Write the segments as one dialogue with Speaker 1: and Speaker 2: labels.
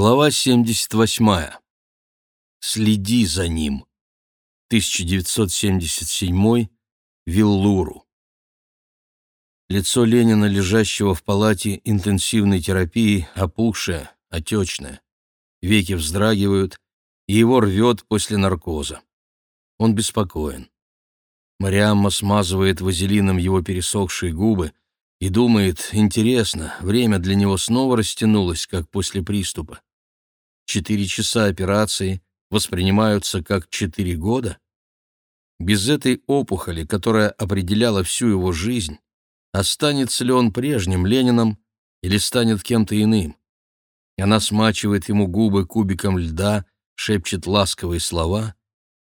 Speaker 1: Глава 78. Следи за ним. 1977. Виллуру. Лицо Ленина, лежащего в палате интенсивной терапии, опухшее, отечное. Веки вздрагивают, и его рвет после наркоза. Он беспокоен. Мариамма смазывает вазелином его пересохшие губы, и думает, интересно, время для него снова растянулось, как после приступа. Четыре часа операции воспринимаются как четыре года? Без этой опухоли, которая определяла всю его жизнь, останется ли он прежним Лениным или станет кем-то иным? Она смачивает ему губы кубиком льда, шепчет ласковые слова,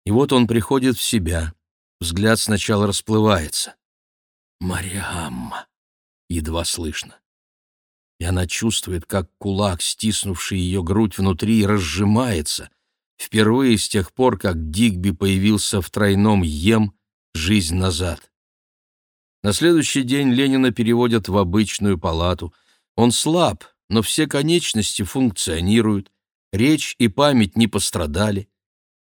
Speaker 1: и вот он приходит в себя. Взгляд сначала расплывается. «Мариамма!» едва слышно. И она чувствует, как кулак, стиснувший ее грудь внутри, разжимается. Впервые с тех пор, как Дигби появился в тройном «ем» жизнь назад. На следующий день Ленина переводят в обычную палату. Он слаб, но все конечности функционируют, речь и память не пострадали.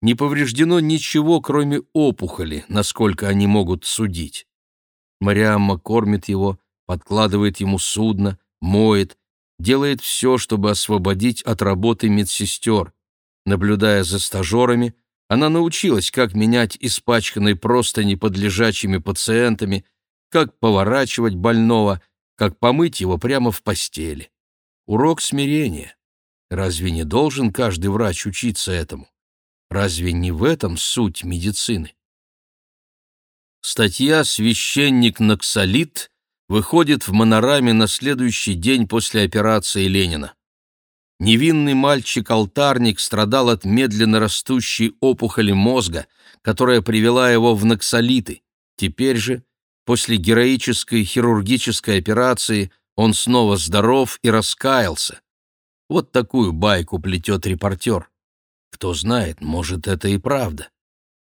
Speaker 1: Не повреждено ничего, кроме опухоли, насколько они могут судить. Мариамма кормит его, подкладывает ему судно, моет, делает все, чтобы освободить от работы медсестер. Наблюдая за стажерами, она научилась, как менять испачканные простыни под пациентами, как поворачивать больного, как помыть его прямо в постели. Урок смирения. Разве не должен каждый врач учиться этому? Разве не в этом суть медицины? Статья «Священник Наксалит» выходит в Монораме на следующий день после операции Ленина. Невинный мальчик-алтарник страдал от медленно растущей опухоли мозга, которая привела его в наксолиты. Теперь же, после героической хирургической операции, он снова здоров и раскаялся. Вот такую байку плетет репортер. Кто знает, может, это и правда.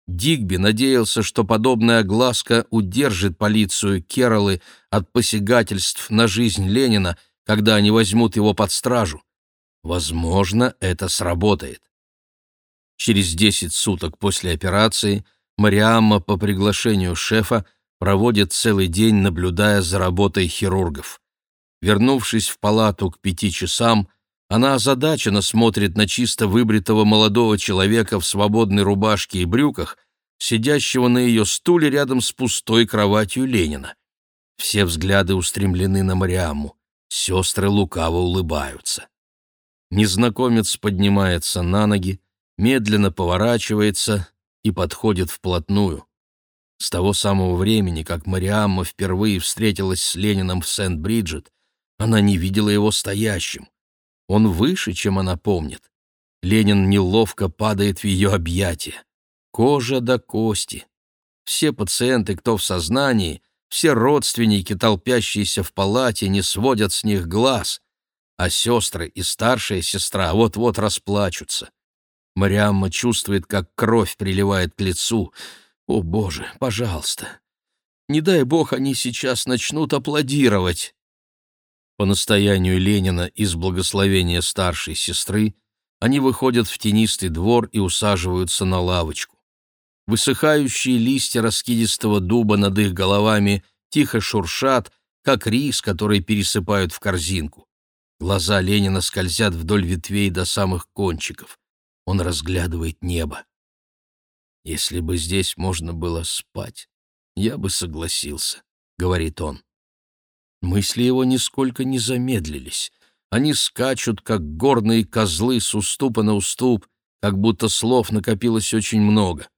Speaker 1: Дигби надеялся, что подобная огласка удержит полицию Керолы от посягательств на жизнь Ленина, когда они возьмут его под стражу. Возможно, это сработает. Через 10 суток после операции Мариамма по приглашению шефа проводит целый день, наблюдая за работой хирургов. Вернувшись в палату к пяти часам, она озадаченно смотрит на чисто выбритого молодого человека в свободной рубашке и брюках, сидящего на ее стуле рядом с пустой кроватью Ленина. Все взгляды устремлены на Мариаму. Сестры лукаво улыбаются. Незнакомец поднимается на ноги, медленно поворачивается и подходит вплотную. С того самого времени, как Мариамма впервые встретилась с Лениным в Сент-Бриджет, она не видела его стоящим. Он выше, чем она помнит. Ленин неловко падает в ее объятия. Кожа до кости. Все пациенты, кто в сознании, все родственники, толпящиеся в палате, не сводят с них глаз, а сестры и старшая сестра вот-вот расплачутся. Мариамма чувствует, как кровь приливает к лицу. «О, Боже, пожалуйста! Не дай Бог, они сейчас начнут аплодировать!» По настоянию Ленина из благословения старшей сестры они выходят в тенистый двор и усаживаются на лавочку. Высыхающие листья раскидистого дуба над их головами тихо шуршат, как рис, который пересыпают в корзинку. Глаза Ленина скользят вдоль ветвей до самых кончиков. Он разглядывает небо. «Если бы здесь можно было спать, я бы согласился», — говорит он. Мысли его нисколько не замедлились. Они скачут, как горные козлы с уступа на уступ, как будто слов накопилось очень много.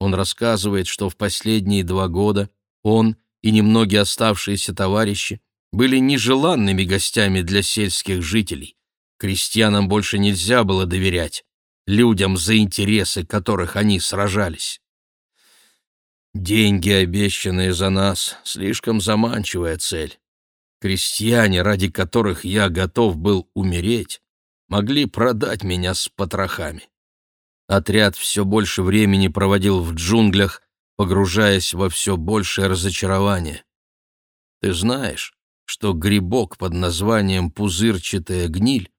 Speaker 1: Он рассказывает, что в последние два года он и немногие оставшиеся товарищи были нежеланными гостями для сельских жителей. Крестьянам больше нельзя было доверять, людям, за интересы которых они сражались. Деньги, обещанные за нас, слишком заманчивая цель. Крестьяне, ради которых я готов был умереть, могли продать меня с потрохами. Отряд все больше времени проводил в джунглях, погружаясь во все большее разочарование. Ты знаешь, что грибок под названием пузырчатая гниль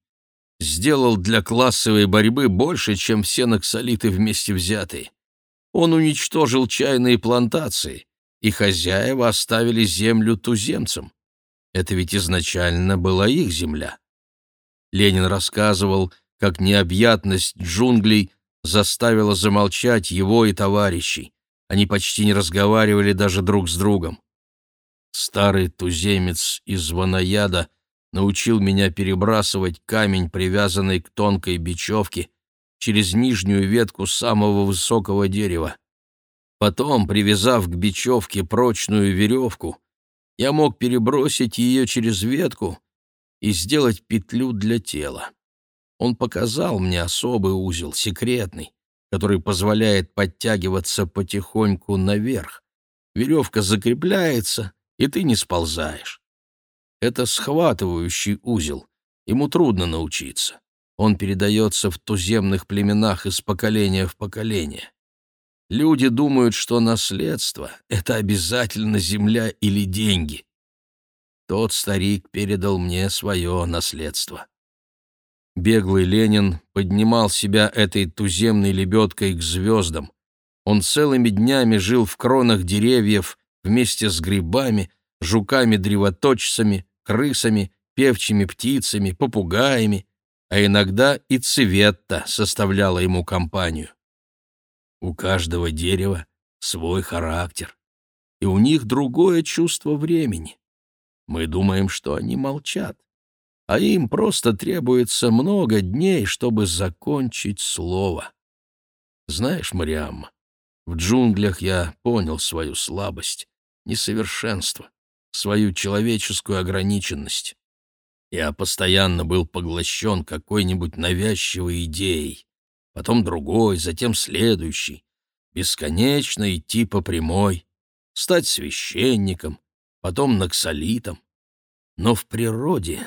Speaker 1: сделал для классовой борьбы больше, чем все наксолиты вместе взятые. Он уничтожил чайные плантации, и хозяева оставили землю туземцам. Это ведь изначально была их земля. Ленин рассказывал, как необъятность джунглей заставила замолчать его и товарищей. Они почти не разговаривали даже друг с другом. Старый туземец из Ванаяда научил меня перебрасывать камень, привязанный к тонкой бечевке, через нижнюю ветку самого высокого дерева. Потом, привязав к бечевке прочную веревку, я мог перебросить ее через ветку и сделать петлю для тела. Он показал мне особый узел, секретный, который позволяет подтягиваться потихоньку наверх. Веревка закрепляется, и ты не сползаешь. Это схватывающий узел, ему трудно научиться. Он передается в туземных племенах из поколения в поколение. Люди думают, что наследство — это обязательно земля или деньги. Тот старик передал мне свое наследство. Беглый Ленин поднимал себя этой туземной лебедкой к звездам. Он целыми днями жил в кронах деревьев вместе с грибами, жуками-древоточцами, крысами, певчими птицами, попугаями, а иногда и цветта составляла ему компанию. У каждого дерева свой характер, и у них другое чувство времени. Мы думаем, что они молчат, а им просто требуется много дней, чтобы закончить слово. Знаешь, Мариамма, в джунглях я понял свою слабость, несовершенство, свою человеческую ограниченность. Я постоянно был поглощен какой-нибудь навязчивой идеей, потом другой, затем следующий, бесконечно идти по прямой, стать священником, потом наксолитом. Но в природе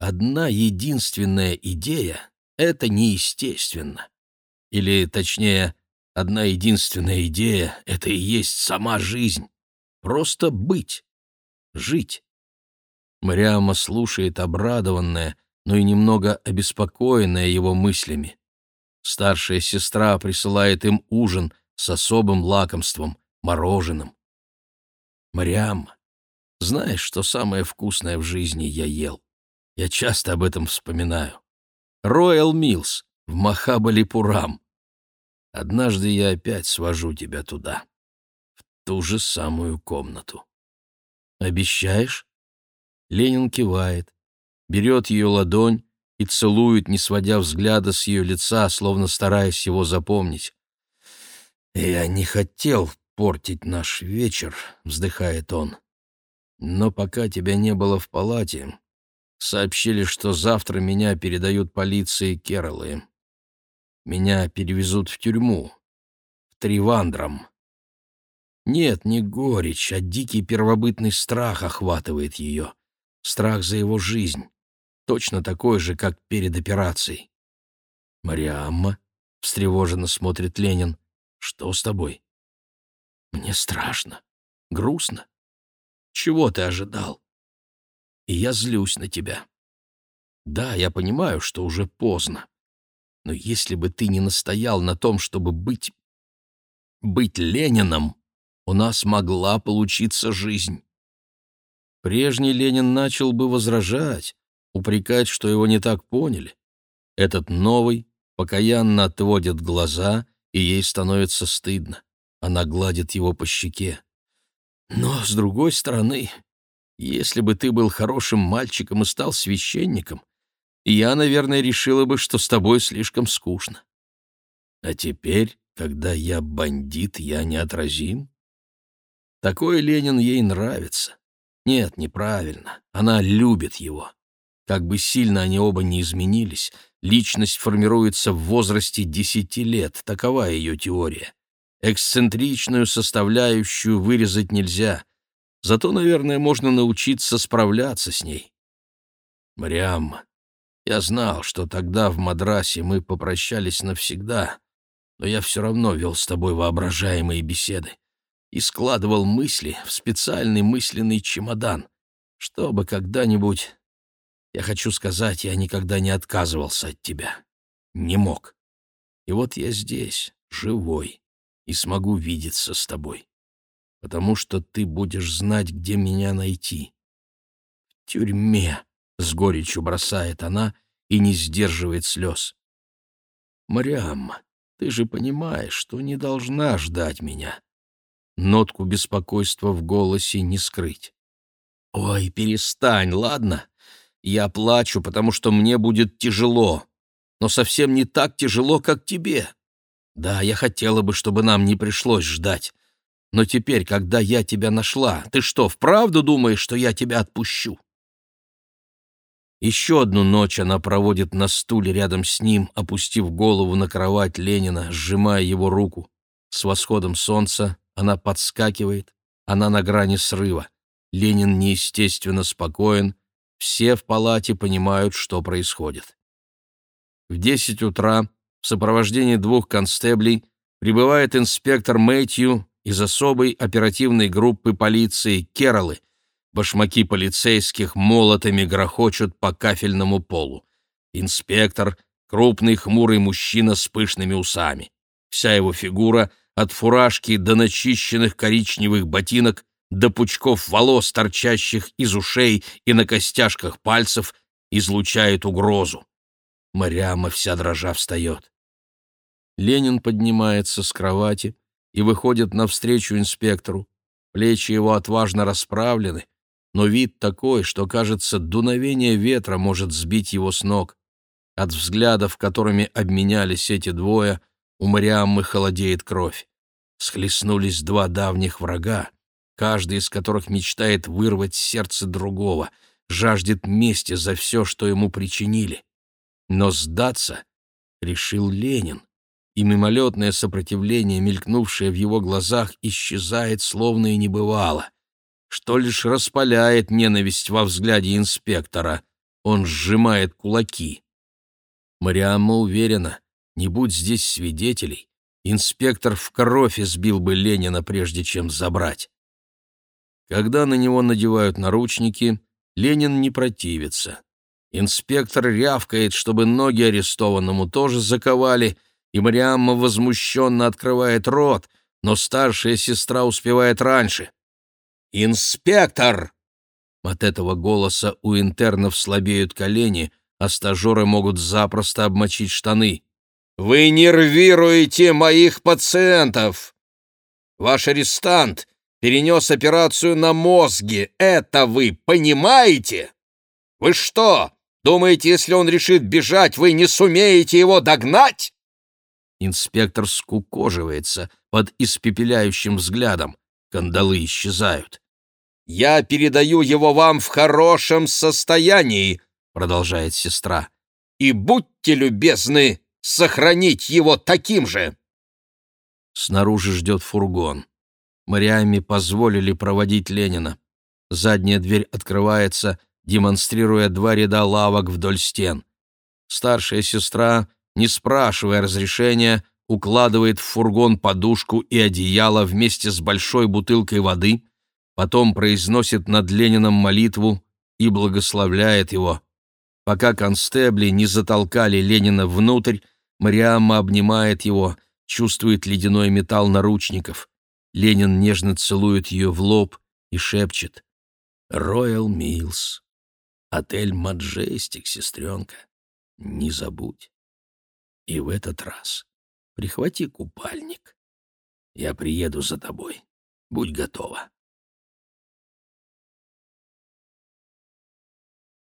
Speaker 1: одна единственная идея — это неестественно. Или, точнее, одна единственная идея — это и есть сама жизнь. Просто быть, жить. Мариама слушает обрадованная, но и немного обеспокоенная его мыслями. Старшая сестра присылает им ужин с особым лакомством, мороженым. Мариам, знаешь, что самое вкусное в жизни я ел? Я часто об этом вспоминаю. Роyal Милс в Махабалипурам. Однажды я опять свожу тебя туда, в ту же самую комнату. Обещаешь? Ленин кивает, берет ее ладонь и целует, не сводя взгляда с ее лица, словно стараясь его запомнить. «Я не хотел портить наш вечер», — вздыхает он. «Но пока тебя не было в палате, сообщили, что завтра меня передают полиции Керолы. Меня перевезут в тюрьму, в Тривандром. Нет, не горечь, а дикий первобытный страх охватывает ее. Страх за его жизнь. Точно такой же, как перед операцией. «Мариамма?» — встревоженно смотрит Ленин. «Что с тобой?» «Мне страшно. Грустно. Чего ты ожидал? И я злюсь на тебя. Да, я понимаю, что уже поздно. Но если бы ты не настоял на том, чтобы быть... быть Лениным, у нас могла получиться жизнь. Прежний Ленин начал бы возражать, упрекать, что его не так поняли. Этот новый покаянно отводит глаза и ей становится стыдно. Она гладит его по щеке. Но, с другой стороны, если бы ты был хорошим мальчиком и стал священником, я, наверное, решила бы, что с тобой слишком скучно. А теперь, когда я бандит, я неотразим? Такой Ленин ей нравится. Нет, неправильно. Она любит его. Как бы сильно они оба не изменились, личность формируется в возрасте десяти лет, такова ее теория. Эксцентричную составляющую вырезать нельзя, зато, наверное, можно научиться справляться с ней. Мариам, я знал, что тогда в Мадрасе мы попрощались навсегда, но я все равно вел с тобой воображаемые беседы и складывал мысли в специальный мысленный чемодан, чтобы когда-нибудь Я хочу сказать, я никогда не отказывался от тебя. Не мог. И вот я здесь, живой, и смогу видеться с тобой. Потому что ты будешь знать, где меня найти. В тюрьме, — с горечью бросает она и не сдерживает слез. Мариам, ты же понимаешь, что не должна ждать меня. Нотку беспокойства в голосе не скрыть. «Ой, перестань, ладно? Я плачу, потому что мне будет тяжело, но совсем не так тяжело, как тебе. Да, я хотела бы, чтобы нам не пришлось ждать. Но теперь, когда я тебя нашла, ты что, вправду думаешь, что я тебя отпущу?» Еще одну ночь она проводит на стуле рядом с ним, опустив голову на кровать Ленина, сжимая его руку. С восходом солнца она подскакивает, она на грани срыва. Ленин неестественно спокоен, все в палате понимают, что происходит. В десять утра в сопровождении двух констеблей прибывает инспектор Мэтью из особой оперативной группы полиции Керолы. Башмаки полицейских молотами грохочут по кафельному полу. Инспектор — крупный хмурый мужчина с пышными усами. Вся его фигура — от фуражки до начищенных коричневых ботинок, до пучков волос, торчащих из ушей и на костяшках пальцев, излучает угрозу. Марьяма вся дрожа встает. Ленин поднимается с кровати и выходит навстречу инспектору. Плечи его отважно расправлены, но вид такой, что, кажется, дуновение ветра может сбить его с ног. От взглядов, которыми обменялись эти двое — у Мариаммы холодеет кровь. Схлестнулись два давних врага, каждый из которых мечтает вырвать сердце другого, жаждет мести за все, что ему причинили. Но сдаться решил Ленин, и мимолетное сопротивление, мелькнувшее в его глазах, исчезает, словно и не бывало, что лишь распаляет ненависть во взгляде инспектора. Он сжимает кулаки. Мариамма уверена, не будь здесь свидетелей, инспектор в кровь избил бы Ленина, прежде чем забрать. Когда на него надевают наручники, Ленин не противится. Инспектор рявкает, чтобы ноги арестованному тоже заковали, и Мариамма возмущенно открывает рот, но старшая сестра успевает раньше. «Инспектор!» От этого голоса у интернов слабеют колени, а стажеры могут запросто обмочить штаны. Вы нервируете моих пациентов. Ваш арестант перенес операцию на мозге. Это вы понимаете? Вы что, думаете, если он решит бежать, вы не сумеете его догнать? Инспектор скукоживается под испепеляющим взглядом. Кандалы исчезают. «Я передаю его вам в хорошем состоянии», — продолжает сестра. «И будьте любезны сохранить его таким же!» Снаружи ждет фургон. Мариаме позволили проводить Ленина. Задняя дверь открывается, демонстрируя два ряда лавок вдоль стен. Старшая сестра, не спрашивая разрешения, укладывает в фургон подушку и одеяло вместе с большой бутылкой воды, потом произносит над Лениным молитву и благословляет его. Пока констебли не затолкали Ленина внутрь, Мариамма обнимает его, чувствует ледяной металл наручников. Ленин нежно целует ее в лоб и шепчет. «Роял Милс. Отель Маджестик, сестренка. Не забудь. И в этот раз прихвати купальник. Я приеду за тобой. Будь готова».